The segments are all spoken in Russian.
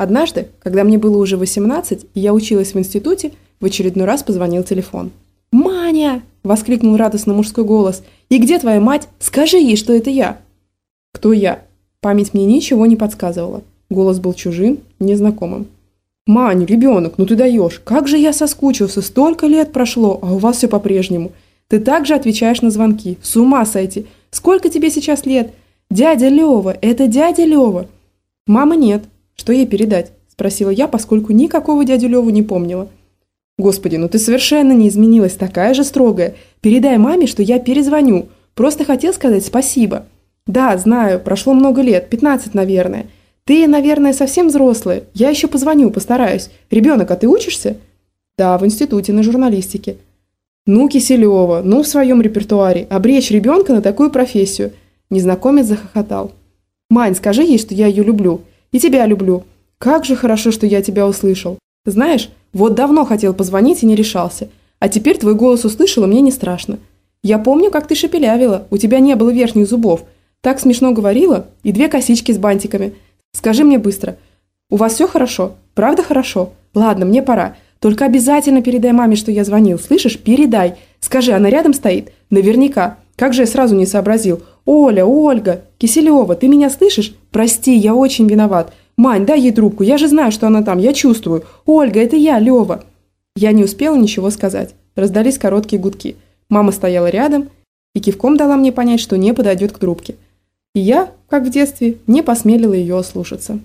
Однажды, когда мне было уже 18, и я училась в институте, в очередной раз позвонил телефон. «Маня!» – воскликнул радостно мужской голос. «И где твоя мать? Скажи ей, что это я!» «Кто я?» Память мне ничего не подсказывала. Голос был чужим, незнакомым. «Мань, ребенок, ну ты даешь! Как же я соскучился! Столько лет прошло, а у вас все по-прежнему! Ты также отвечаешь на звонки! С ума сойти! Сколько тебе сейчас лет? Дядя Лева! Это дядя Лева!» «Мамы нет. Что ей передать?» – спросила я, поскольку никакого дядю Леву не помнила. «Господи, ну ты совершенно не изменилась, такая же строгая. Передай маме, что я перезвоню. Просто хотел сказать спасибо». «Да, знаю, прошло много лет, 15, наверное. Ты, наверное, совсем взрослая. Я еще позвоню, постараюсь. Ребенок, а ты учишься?» «Да, в институте, на журналистике». «Ну, Киселева, ну в своем репертуаре. Обречь ребенка на такую профессию». Незнакомец захохотал. «Мань, скажи ей, что я ее люблю. И тебя люблю. Как же хорошо, что я тебя услышал. Знаешь, вот давно хотел позвонить и не решался. А теперь твой голос услышал, и мне не страшно. Я помню, как ты шепелявила. У тебя не было верхних зубов. Так смешно говорила. И две косички с бантиками. Скажи мне быстро. У вас все хорошо? Правда хорошо? Ладно, мне пора. Только обязательно передай маме, что я звонил. Слышишь? Передай. Скажи, она рядом стоит? Наверняка. Как же я сразу не сообразил. Оля, Ольга, Киселева, ты меня слышишь? Прости, я очень виноват. Мань, дай ей трубку. Я же знаю, что она там. Я чувствую. Ольга, это я, Лева. Я не успела ничего сказать. Раздались короткие гудки. Мама стояла рядом и кивком дала мне понять, что не подойдет к трубке. И я, как в детстве, не посмелила ее ослушаться.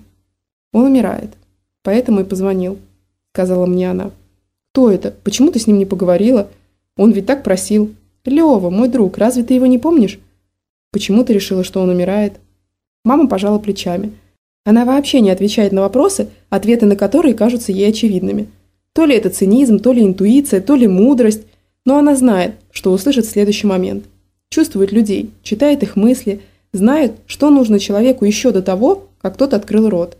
Он умирает. Поэтому и позвонил, сказала мне она. Кто это? Почему ты с ним не поговорила? Он ведь так просил. Лева, мой друг, разве ты его не помнишь? Почему ты решила, что он умирает? Мама пожала плечами. Она вообще не отвечает на вопросы, ответы на которые кажутся ей очевидными. То ли это цинизм, то ли интуиция, то ли мудрость, но она знает, что услышит в следующий момент. Чувствует людей, читает их мысли, знает, что нужно человеку еще до того, как тот открыл рот.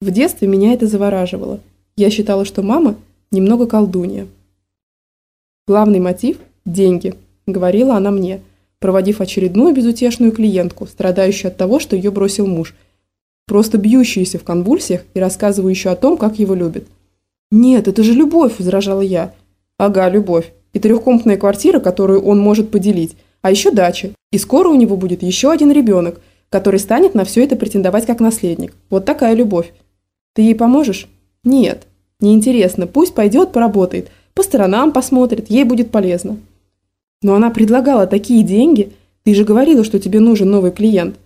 В детстве меня это завораживало. Я считала, что мама немного колдунья. Главный мотив – деньги, говорила она мне, проводив очередную безутешную клиентку, страдающую от того, что ее бросил муж, просто бьющуюся в конвульсиях и рассказывающую о том, как его любит. «Нет, это же любовь!» – возражала я. «Ага, любовь. И трехкомнатная квартира, которую он может поделить, а еще дача. И скоро у него будет еще один ребенок, который станет на все это претендовать как наследник. Вот такая любовь. Ты ей поможешь? Нет. Неинтересно. Пусть пойдет, поработает. По сторонам посмотрит, ей будет полезно. Но она предлагала такие деньги. Ты же говорила, что тебе нужен новый клиент.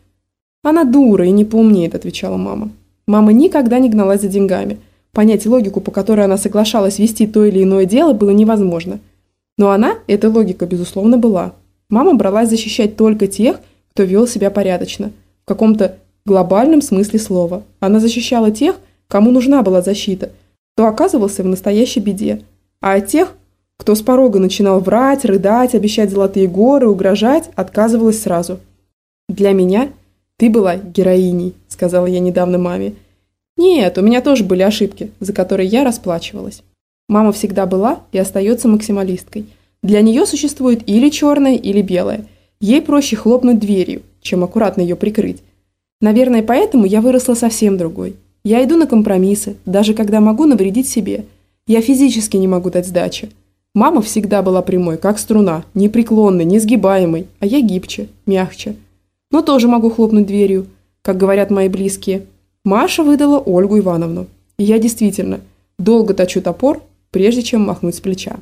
Она дура и не поумнеет, отвечала мама. Мама никогда не гналась за деньгами. Понять логику, по которой она соглашалась вести то или иное дело, было невозможно. Но она, эта логика, безусловно, была. Мама бралась защищать только тех, кто вел себя порядочно. В каком-то глобальном смысле слова. Она защищала тех, кому нужна была защита, кто оказывался в настоящей беде. А от тех, кто с порога начинал врать, рыдать, обещать золотые горы, угрожать, отказывалась сразу. «Для меня ты была героиней», – сказала я недавно маме. «Нет, у меня тоже были ошибки, за которые я расплачивалась». Мама всегда была и остается максималисткой. Для нее существует или черное, или белое. Ей проще хлопнуть дверью, чем аккуратно ее прикрыть. Наверное, поэтому я выросла совсем другой. Я иду на компромиссы, даже когда могу навредить себе. Я физически не могу дать сдачи. Мама всегда была прямой, как струна, непреклонной, несгибаемой, а я гибче, мягче. Но тоже могу хлопнуть дверью, как говорят мои близкие. Маша выдала Ольгу Ивановну. И я действительно долго точу топор, прежде чем махнуть с плеча.